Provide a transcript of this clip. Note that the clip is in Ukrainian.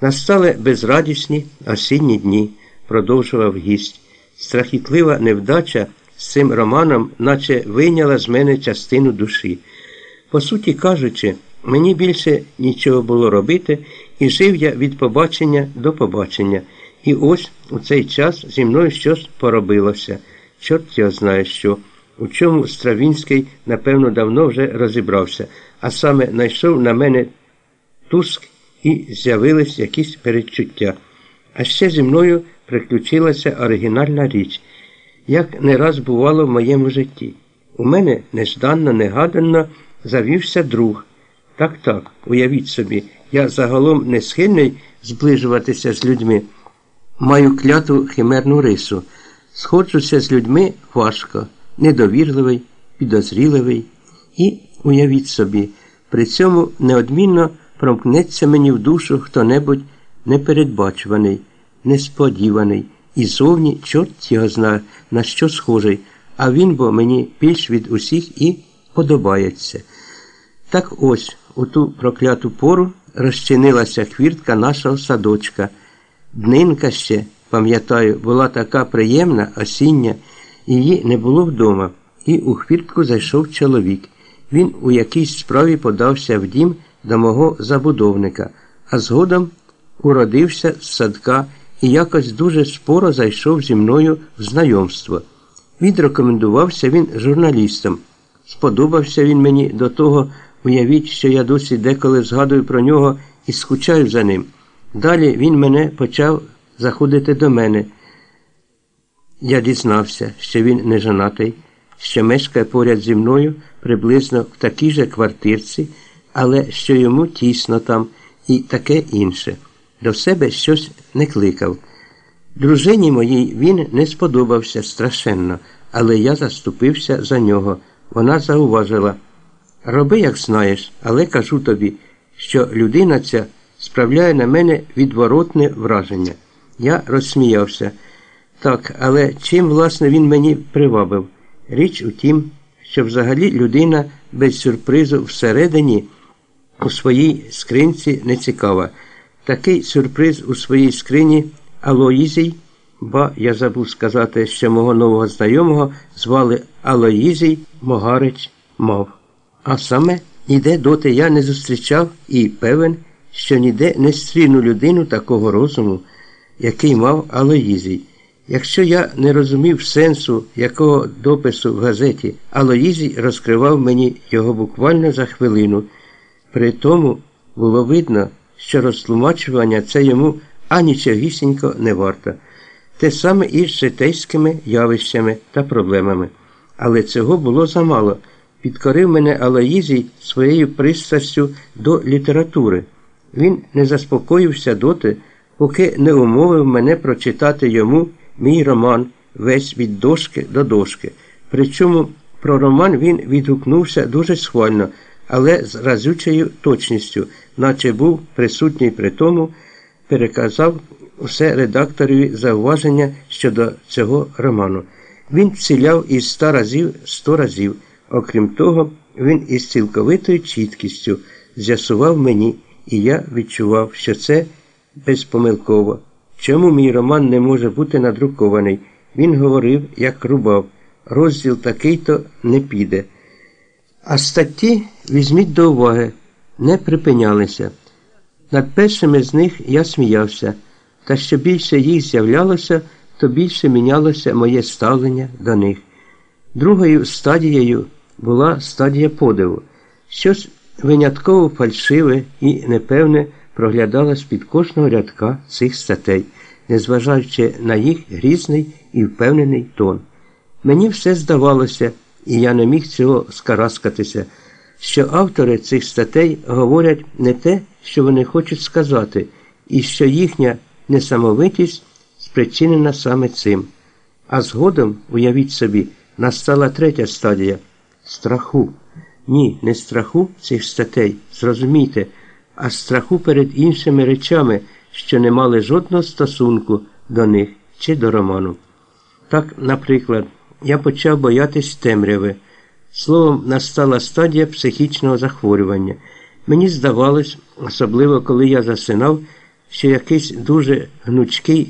Настали безрадісні осінні дні, продовжував гість. Страхітлива невдача з цим романом, наче вийняла з мене частину душі. По суті кажучи, мені більше нічого було робити, і жив я від побачення до побачення. І ось у цей час зі мною щось поробилося. Чорт його знає що. У чому Стравінський, напевно, давно вже розібрався, а саме знайшов на мене туск і з'явились якісь передчуття. А ще зі мною приключилася оригінальна річ, як не раз бувало в моєму житті. У мене нежданно, негадано завівся друг. Так, так, уявіть собі, я загалом не схильний зближуватися з людьми. Маю кляту химерну рису. Сходжуся з людьми важко, недовірливий, підозріливий. І, уявіть собі, при цьому неодмінно промкнеться мені в душу хто-небудь непередбачуваний, несподіваний, і зовні чорт його знає, на що схожий, а він бо мені більш від усіх і подобається. Так ось у ту прокляту пору розчинилася хвіртка нашого садочка. Днинка ще, пам'ятаю, була така приємна, осіння, її не було вдома, і у хвіртку зайшов чоловік. Він у якійсь справі подався в дім до мого забудовника, а згодом уродився з садка і якось дуже споро зайшов зі мною в знайомство. Відрекомендувався він журналістам. Сподобався він мені до того, уявіть, що я досі деколи згадую про нього і скучаю за ним. Далі він мене почав заходити до мене. Я дізнався, що він не жонатий, що мешкає поряд зі мною приблизно в такій же квартирці, але що йому тісно там і таке інше. До себе щось не кликав. Дружині моїй він не сподобався страшенно, але я заступився за нього. Вона зауважила роби, як знаєш, але кажу тобі, що людина ця справляє на мене відворотне враження. Я розсміявся. Так, але чим, власне, він мені привабив? Річ у тім, що взагалі людина без сюрпризу всередині у своїй скринці не цікава. Такий сюрприз у своїй скрині Алоїзій, ба я забув сказати, що мого нового знайомого звали Алоїзій Могарич мав. А саме ніде доти я не зустрічав і певен, що ніде не стріну людину такого розуму, який мав Алоїзій. Якщо я не розумів сенсу якого допису в газеті, Алоїзій розкривав мені його буквально за хвилину. При тому було видно, що розтлумачування це йому анічогісінько не варто. Те саме і з житейськими явищами та проблемами. Але цього було замало. Підкорив мене Алаїзій своєю пристрастю до літератури. Він не заспокоївся доти, поки не умовив мене прочитати йому мій роман весь від дошки до дошки. Причому про роман він відгукнувся дуже схвально, але з разючою точністю, наче був присутній при тому, переказав усе редакторові зауваження щодо цього роману. Він вціляв із ста разів сто разів. Окрім того, він із цілковитою чіткістю з'ясував мені, і я відчував, що це безпомилково. Чому мій роман не може бути надрукований? Він говорив, як рубав. Розділ такий-то не піде. А статті візьміть до уваги, не припинялися. Над першими з них я сміявся, та що більше їх з'являлося, то більше мінялося моє ставлення до них. Другою стадією була стадія подиву. Щось винятково фальшиве і непевне проглядалось під кожного рядка цих статей, незважаючи на їх грізний і впевнений тон. Мені все здавалося, і я не міг цього скараскатися, що автори цих статей говорять не те, що вони хочуть сказати, і що їхня несамовитість спричинена саме цим. А згодом, уявіть собі, настала третя стадія страху. Ні, не страху цих статей, зрозумійте, а страху перед іншими речами, що не мали жодного стосунку до них чи до роману. Так, наприклад, я почав боятись темряви. Словом, настала стадія психічного захворювання. Мені здавалось, особливо коли я засинав, що якийсь дуже гнучкий